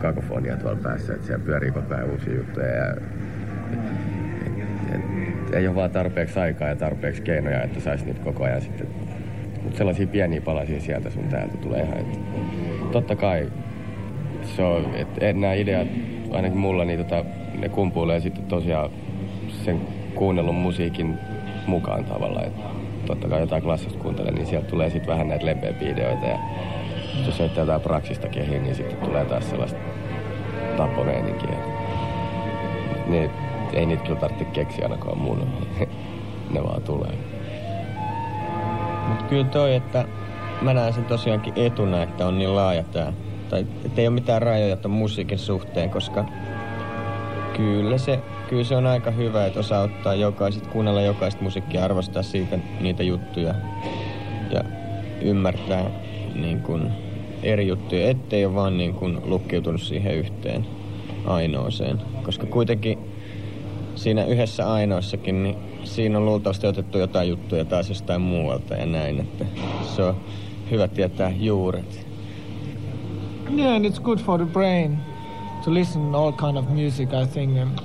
kakofonia tuolla päässä, että siellä pyörii koko ajan uusia juttuja ja et, et, ei ole vaan tarpeeksi aikaa ja tarpeeksi keinoja, että saisi niitä koko ajan sitten. Mutta sellaisia pieniä palasia sieltä sun täältä tulee ihan, että totta kai se on, että nämä ideat, ainakin mulla, niin tota, ne kumpuilee sitten tosiaan sen kuunnellun musiikin mukaan tavallaan. Että totta kai jotain klassista kuuntelen, niin sieltä tulee sitten vähän näitä lempeämpiä ideoita. Ja jos heittää jotain praksista kehiin, niin sitten tulee taas sellaista tappomeininkiä. Niin, ei niitä kyllä tarvitse keksiä ainakaan mun. ne vaan tulee. Mutta kyllä toi, että mä näen sen tosiaankin etuna, että on niin laaja tää. Tai ettei ole mitään rajoja tämän musiikin suhteen, koska kyllä se, kyllä se on aika hyvä, että osaa ottaa jokaiset, kuunnella jokaista musiikkia, arvostaa siitä niitä juttuja ja ymmärtää niin kuin eri juttuja, ettei ole vaan niin kuin lukkiutunut siihen yhteen ainoaseen. Koska kuitenkin siinä yhdessä ainoassakin, niin siinä on luultavasti otettu jotain juttuja taas jostain muualta ja näin, että se on hyvä tietää juuret. Yeah, and it's good for the brain to listen all kind of music, I think. And,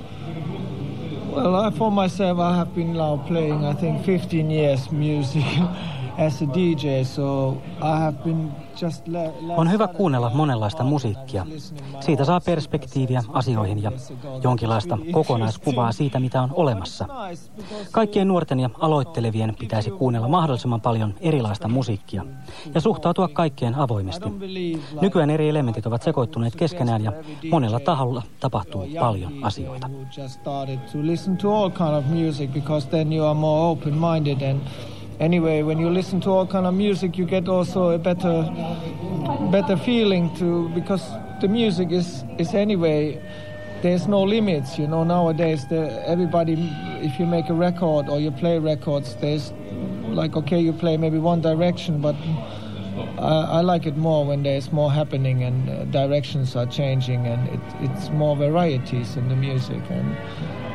well, I, for myself, I have been now playing, I think, 15 years music as a DJ, so I have been On hyvä kuunnella monenlaista musiikkia. Siitä saa perspektiiviä asioihin ja jonkinlaista kokonaiskuvaa siitä, mitä on olemassa. Kaikkien nuorten ja aloittelevien pitäisi kuunnella mahdollisimman paljon erilaista musiikkia ja suhtautua kaikkeen avoimesti. Nykyään eri elementit ovat sekoittuneet keskenään ja monella taholla tapahtuu paljon asioita. Anyway, when you listen to all kind of music, you get also a better, better feeling to because the music is is anyway. There's no limits, you know. Nowadays, the, everybody, if you make a record or you play records, there's like okay, you play maybe one direction, but I, I like it more when there's more happening and uh, directions are changing and it, it's more varieties in the music and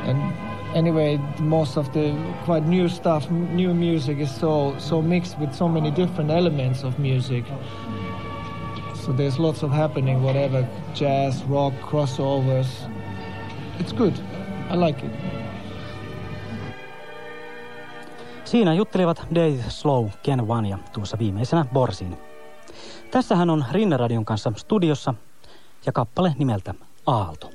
and anyway, most of the quite new stuff, new music is so so mixed with so many different elements of music. So there's lots of happening, whatever jazz, rock, crossovers. It's good. I like it. Siinä juttelivat Dave Slow, Ken Van ja tuossa viimeisenä Borsin. Tässähän on Rinneradion kanssa studiossa ja kappale nimeltä Aalto.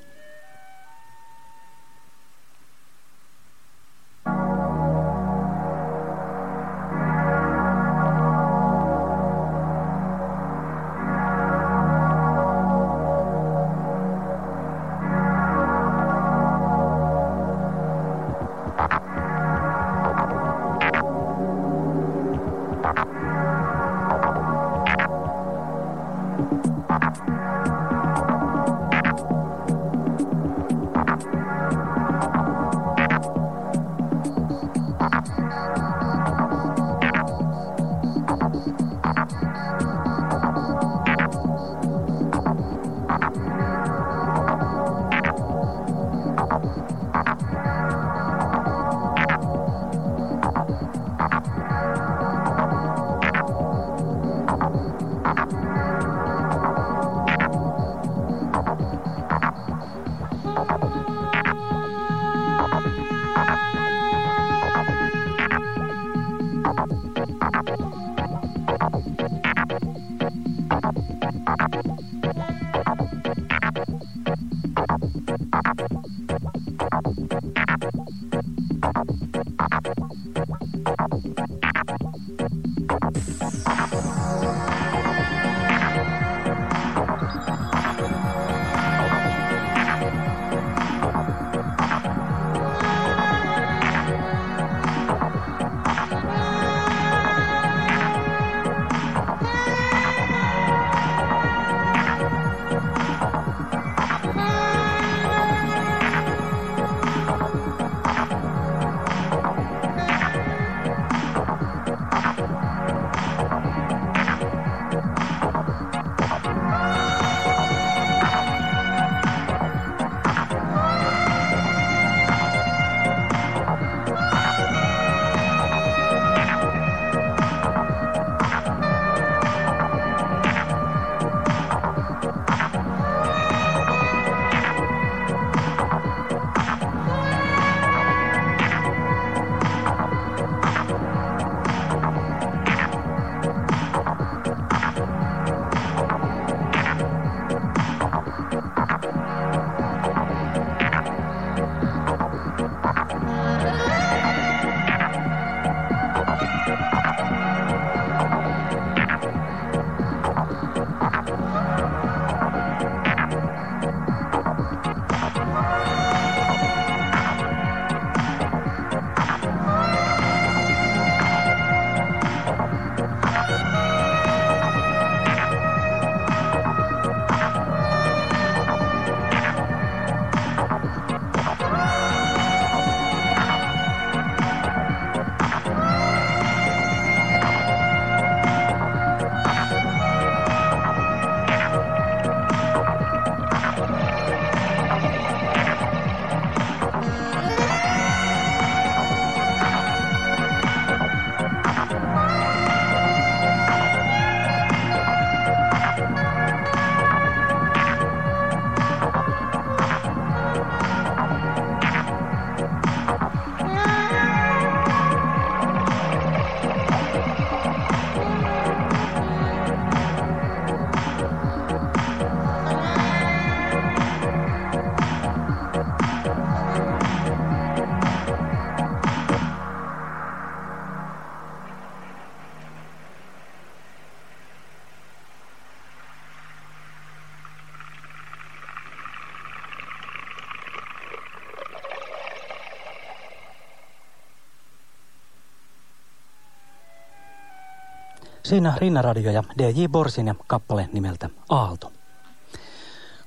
Siinä Rinnaradio ja DJ Borsin ja kappale nimeltä Aalto.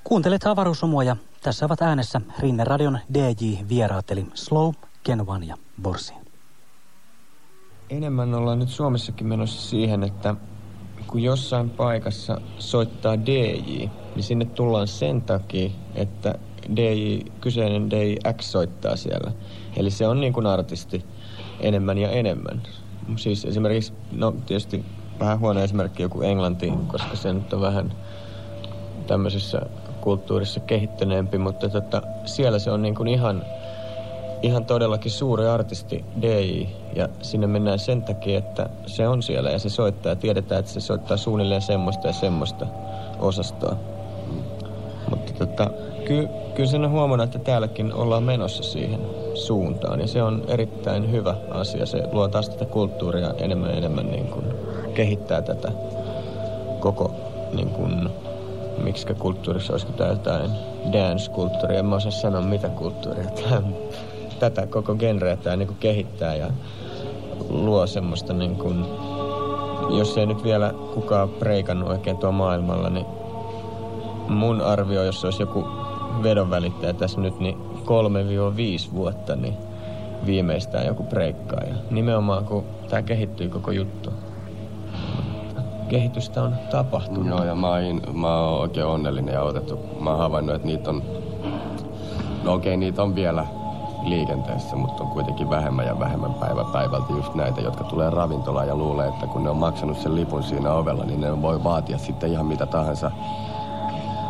Kuuntelet avaruusomua ja tässä ovat äänessä Rinneradion DJ-vieraat eli Slow, Kenvan ja Borsin. Enemmän ollaan nyt Suomessakin menossa siihen, että kun jossain paikassa soittaa DJ, niin sinne tullaan sen takia, että DJ, kyseinen DJ X soittaa siellä. Eli se on niin kuin artisti enemmän ja enemmän. Siis esimerkiksi, no tietysti vähän huono esimerkki joku Englanti, koska se nyt on vähän tämmöisessä kulttuurissa kehittyneempi, mutta tota, siellä se on niin kuin ihan, ihan todellakin suuri artisti DJ ja sinne mennään sen takia, että se on siellä ja se soittaa ja tiedetään, että se soittaa suunnilleen semmoista ja semmoista osastoa. Mutta tota, ky, kyllä sen on huomannut, että täälläkin ollaan menossa siihen suuntaan ja se on erittäin hyvä asia. Se luo taas tätä kulttuuria enemmän ja enemmän niin kuin kehittää tätä koko niin kuin, miksi kulttuurissa, olisiko tämä jotain dance-kulttuuria, en mä osaa sanoa mitä kulttuuria. Tämä, tätä koko genreä tämä niin kehittää ja luo semmoista niin kuin, jos ei nyt vielä kukaan preikannut oikein tuo maailmalla, niin mun arvio, jos olisi joku vedonvälittäjä tässä nyt, niin 3-5 vuotta, niin viimeistään joku preikkaa. Ja nimenomaan kun tämä kehittyy koko juttu. Kehitystä on tapahtunut. Joo, ja mä oon, mä oon oikein onnellinen ja otettu. Mä oon havainnut, että niitä on... No okei, okay, niitä on vielä liikenteessä, mutta on kuitenkin vähemmän ja vähemmän päivä päivältä just näitä, jotka tulee ravintolaan ja luulee, että kun ne on maksanut sen lipun siinä ovella, niin ne voi vaatia sitten ihan mitä tahansa.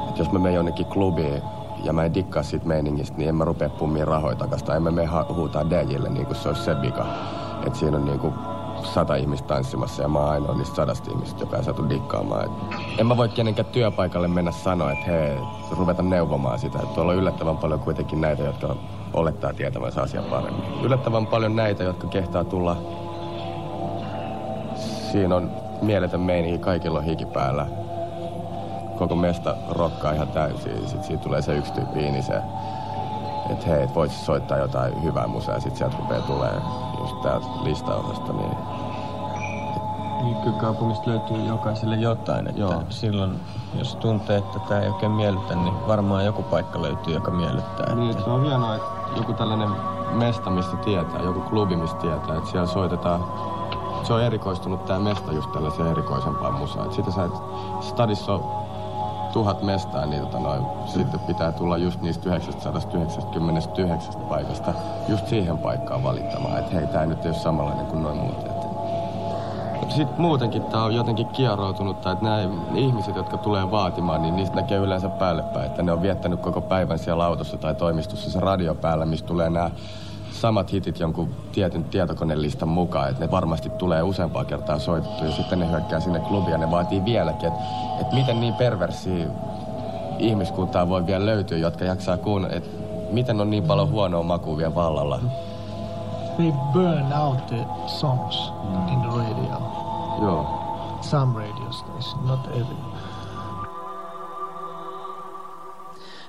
Et jos mä menen jonnekin klubiin ja mä en dikkaa siitä meiningistä, niin en mä rupea pummiin rahoja takasta. En mä mene huutaa DJille niin kuin se olisi se vika. Että siinä on niin kuin sata ihmistä tanssimassa ja mä oon ainoa niistä sadasta ihmistä, joka ei saatu dikkaamaan. Et en mä voi kenenkään työpaikalle mennä sanoa, että hei, ruveta neuvomaan sitä. Et tuolla on yllättävän paljon kuitenkin näitä, jotka olettaa tietävänsä asian paremmin. Yllättävän paljon näitä, jotka kehtaa tulla. Siinä on mieletön meininki, kaikilla on hiki päällä. Koko mesta rokkaa ihan täysin. Sitten siitä tulee se yksi tyyppi, niin se, että hei, et voit soittaa jotain hyvää musaa. Sitten sieltä rupeaa just täältä listausesta, niin niin kaupungista löytyy jokaiselle jotain. Että Joo. silloin, jos tuntee, että tämä ei oikein miellytä, niin varmaan joku paikka löytyy, joka miellyttää. Niin, että... se on hienoa, että joku tällainen mesta, mistä tietää, joku klubi, mistä tietää, että siellä soitetaan se on erikoistunut tämä mesta just tällaiseen erikoisempaan musaan. Et sitä sä et, stadissa on tuhat mestaa, niin tota noin, sitten pitää tulla just niistä 999 paikasta just siihen paikkaan valittamaan, että hei, tämä nyt ei ole samanlainen kuin noin muut. Sitten muutenkin tämä on jotenkin kieroutunut, että nämä ihmiset, jotka tulee vaatimaan, niin niistä näkee yleensä päälle päin, että ne on viettänyt koko päivän siellä autossa tai toimistossa se radio päällä, mistä tulee nämä samat hitit jonkun tietyn tietokonelistan mukaan, että ne varmasti tulee useampaa kertaa soitettu ja sitten ne hyökkää sinne klubiin ja ne vaatii vieläkin, että, että miten niin perversi ihmiskuntaa voi vielä löytyä, jotka jaksaa kuunnella, että miten on niin paljon huonoa makua vielä vallalla. They burn out the songs mm. in the radio. Joo. Some radio station, not every.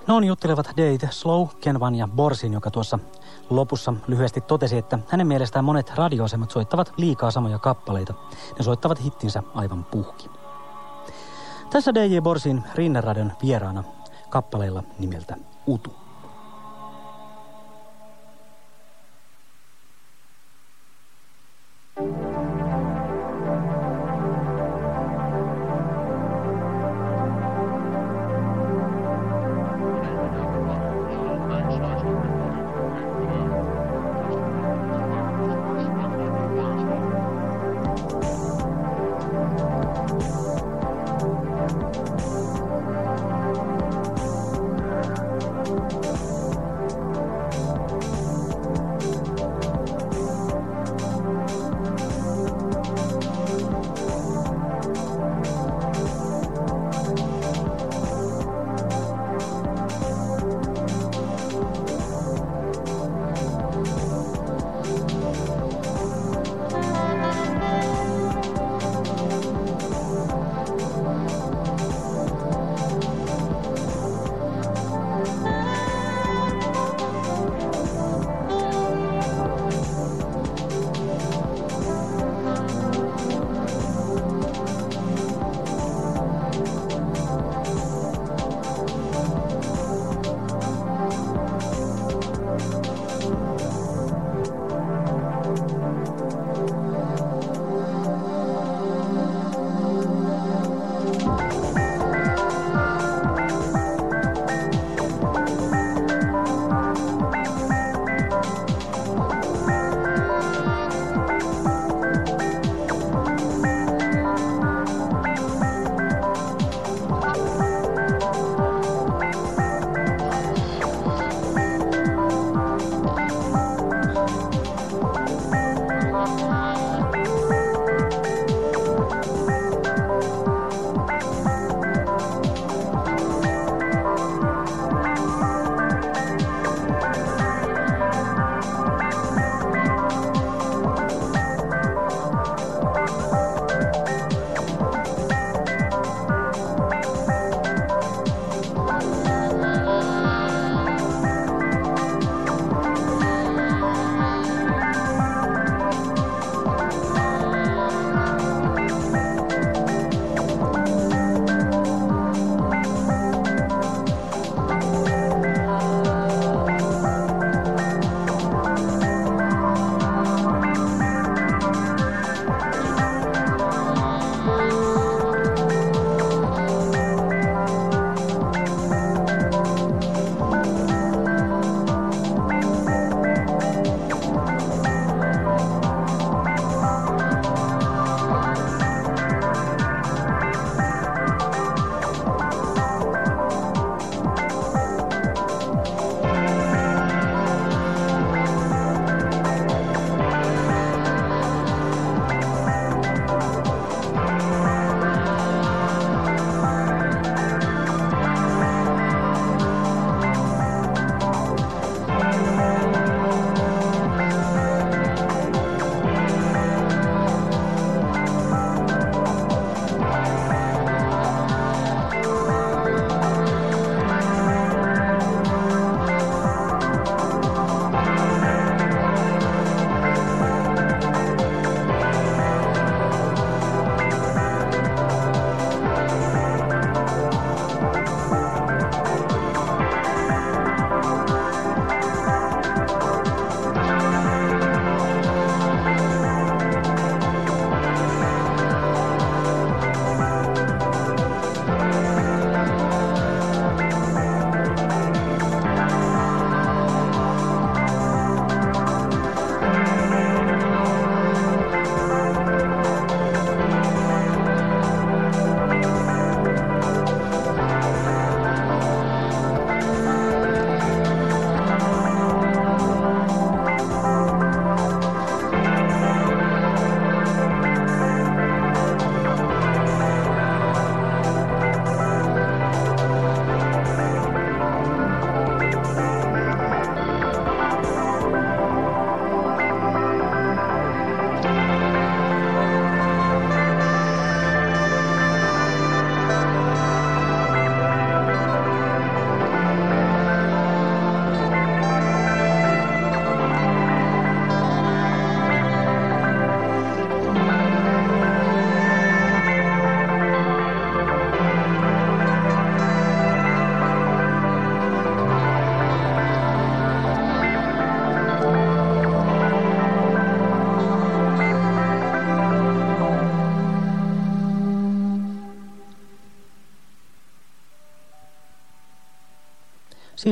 Noin juttelevat Date Slow, Kenvan ja Borsin, joka tuossa lopussa lyhyesti totesi, että hänen mielestään monet radioasemat soittavat liikaa samoja kappaleita. Ne soittavat hittinsä aivan puhki. Tässä DJ Borsin Rinneradion vieraana kappaleilla nimeltä Utu.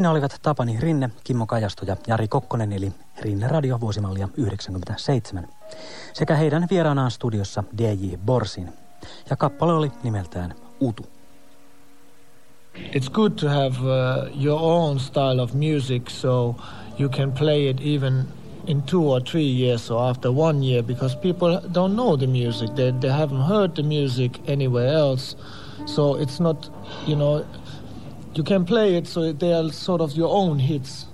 Siinä olivat Tapani Rinne, Kimmo Kajasto ja Jari Kokkonen eli Rinne Radio vuosimallia 97. Sekä heidän vieraanaan studiossa DJ Borsin. Ja kappale oli nimeltään Utu. It's good to have uh, your own style of music so you can play it even in two or three years or after one year because people don't know the music. They, they haven't heard the music anywhere else. So it's not, you know, you can play it so they are sort of your own hits.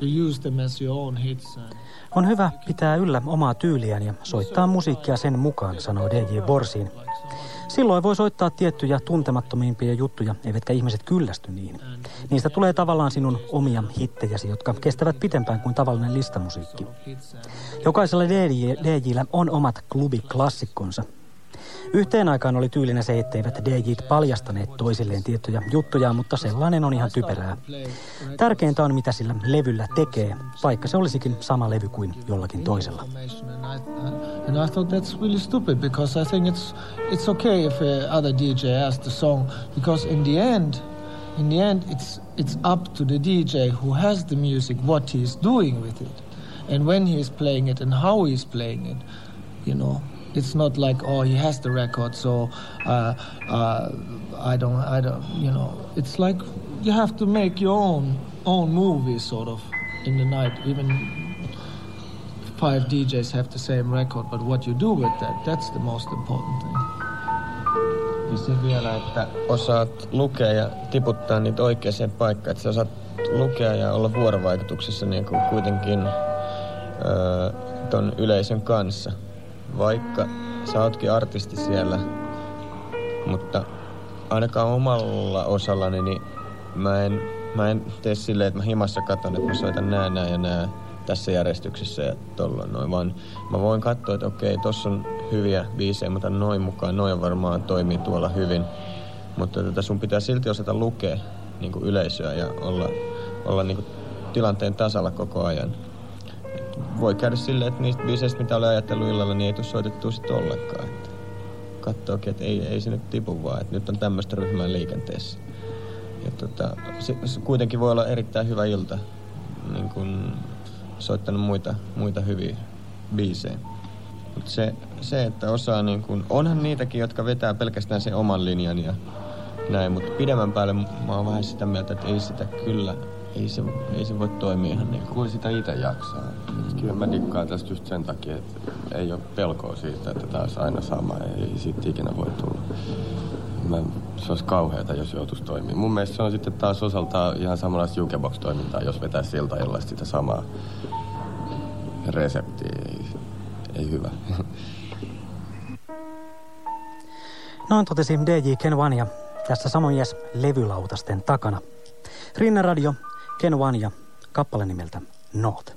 You use them as your own hits. On hyvä pitää yllä omaa tyyliään ja soittaa musiikkia sen mukaan, sanoo DJ Borsin. Silloin voi soittaa tiettyjä tuntemattomimpia juttuja, eivätkä ihmiset kyllästy niihin. Niistä tulee tavallaan sinun omia hittejäsi, jotka kestävät pitempään kuin tavallinen listamusiikki. Jokaisella DJllä on omat klubiklassikkonsa, Yhteen aikaan oli tyylinen se, etteivät DJt paljastaneet toisilleen tiettyjä juttuja, mutta sellainen on ihan typerää. Tärkeintä on, mitä sillä levyllä tekee, vaikka se olisikin sama levy kuin jollakin toisella. In the end it's it's up to the DJ who has the music what he is doing with it and when he is playing it and how he is playing it you know it's not like oh he has the record so uh, uh, I don't I don't you know. It's like you have to make your own own movie sort of in the night. Even five DJs have the same record but what you do with that that's the most important thing. Ja se vielä, että osaat lukea ja tiputtaa niitä oikeaan paikkaan, että sä osaat lukea ja olla vuorovaikutuksessa niin kuin kuitenkin öö, ton yleisön kanssa vaikka sä ootkin artisti siellä, mutta ainakaan omalla osallani, niin mä en, mä en tee silleen, että mä himassa katon, että mä soitan nää, nää ja nää tässä järjestyksessä ja tolla noin, vaan mä voin katsoa, että okei, tossa on hyviä biisejä, mutta noin mukaan, noin varmaan toimii tuolla hyvin. Mutta tätä sun pitää silti osata lukea niin yleisöä ja olla, olla niin tilanteen tasalla koko ajan voi käydä silleen, että niistä biiseistä, mitä olen ajatellut illalla, niin ei tule soitettua sitten ollenkaan. Että että ei, ei se nyt tipu vaan, että nyt on tämmöistä ryhmää liikenteessä. Ja tota, se, se kuitenkin voi olla erittäin hyvä ilta, niin kun soittanut muita, muita hyviä biisejä. Mutta se, se, että osaa, niin kun, onhan niitäkin, jotka vetää pelkästään sen oman linjan ja näin, mutta pidemmän päälle mä oon vähän sitä mieltä, että ei sitä kyllä ei se, ei se voi toimia ihan niin kuin sitä itse jaksaa. Et kyllä mä dikkaan tästä just sen takia, että ei ole pelkoa siitä, että taas aina sama. Ei siitä ikinä voi tulla. Mä, se olisi kauheata, jos joutuisi toimimaan. Mun mielestä se on sitten taas osaltaan ihan samanlaista jukebox-toimintaa, jos vetää siltä sitä samaa reseptiä. Ei, ei hyvä. Noin totesi DJ Ken Vania tässä samoin levylautasten takana. Rinne Radio Ken One ja kappale nimeltä North.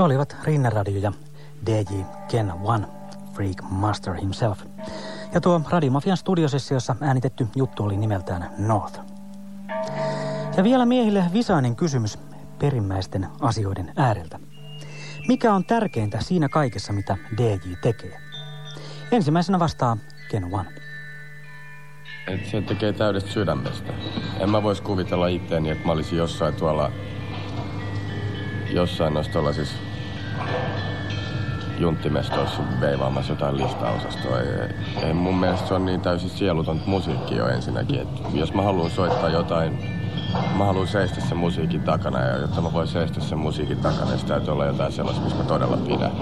He olivat Rinneradio ja DJ Ken One, Freak Master himself. Ja tuo Radiomafian studiosessiossa äänitetty juttu oli nimeltään North. Ja vielä miehille visainen kysymys perimmäisten asioiden ääreltä. Mikä on tärkeintä siinä kaikessa, mitä DJ tekee? Ensimmäisenä vastaa Ken One. Et se tekee täydestä sydämestä. En mä vois kuvitella itteeni, että mä olisin jossain tuolla, jossain noissa junttimestoissa veivaamassa jotain listaosastoa. Ei, ei, mun mielestä se on niin täysin sieluton musiikki jo ensinnäkin. Et jos mä haluan soittaa jotain, mä haluan seistä sen musiikin takana ja jotta mä voin seistä sen musiikin takana, niin täytyy olla jotain sellaista, mistä mä todella pidän.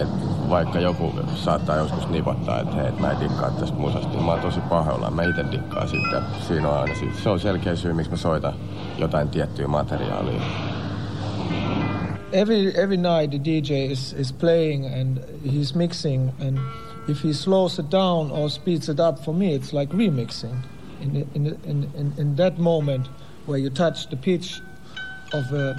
Et vaikka joku saattaa joskus nipottaa, että hei, mä en dikkaa tästä musasta, niin mä oon tosi pahoilla. Mä itse dikkaan sitten. Siinä on aina, se on selkeä syy, miksi mä soitan jotain tiettyä materiaalia. Every every night the DJ is, is playing and he's mixing and if he slows it down or speeds it up for me it's like remixing. In in in in, in that moment where you touch the pitch of a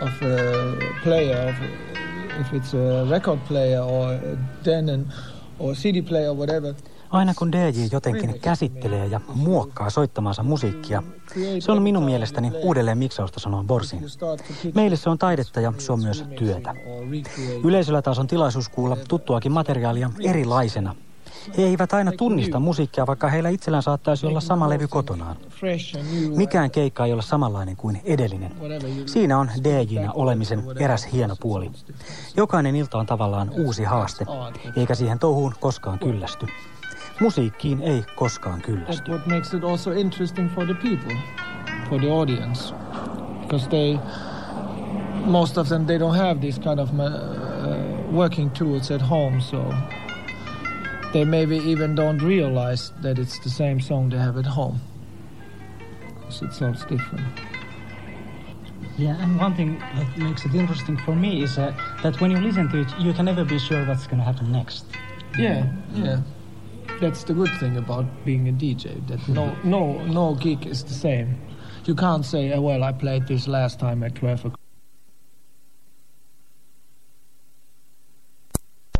of a player of a, if it's a record player or a Denon or CD player or whatever Aina kun DJ jotenkin käsittelee ja muokkaa soittamansa musiikkia, se on minun mielestäni uudelleen miksausta, sanoo Borsin. Meille se on taidetta ja se on myös työtä. Yleisöllä taas on tilaisuus kuulla tuttuakin materiaalia erilaisena. He eivät aina tunnista musiikkia, vaikka heillä itsellään saattaisi olla sama levy kotonaan. Mikään keikka ei ole samanlainen kuin edellinen. Siinä on DJnä olemisen eräs hieno puoli. Jokainen ilta on tavallaan uusi haaste, eikä siihen touhuun koskaan kyllästy. Musiikkiin ei koskaan kyllästy. what makes it also interesting for the people, for the audience, because they, most of them, they don't have these kind of uh, working tools at home, so they maybe even don't realize that it's the same song they have at home. So it sounds different. Yeah, and one thing that makes it interesting for me is uh, that when you listen to it, you can never be sure what's going to happen next. Yeah, yeah. That's the good thing about being a DJ. That no, no, no gig is the same. You can't say, oh, "Well, I played this last time at twelve o'clock."